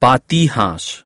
पाती हांस।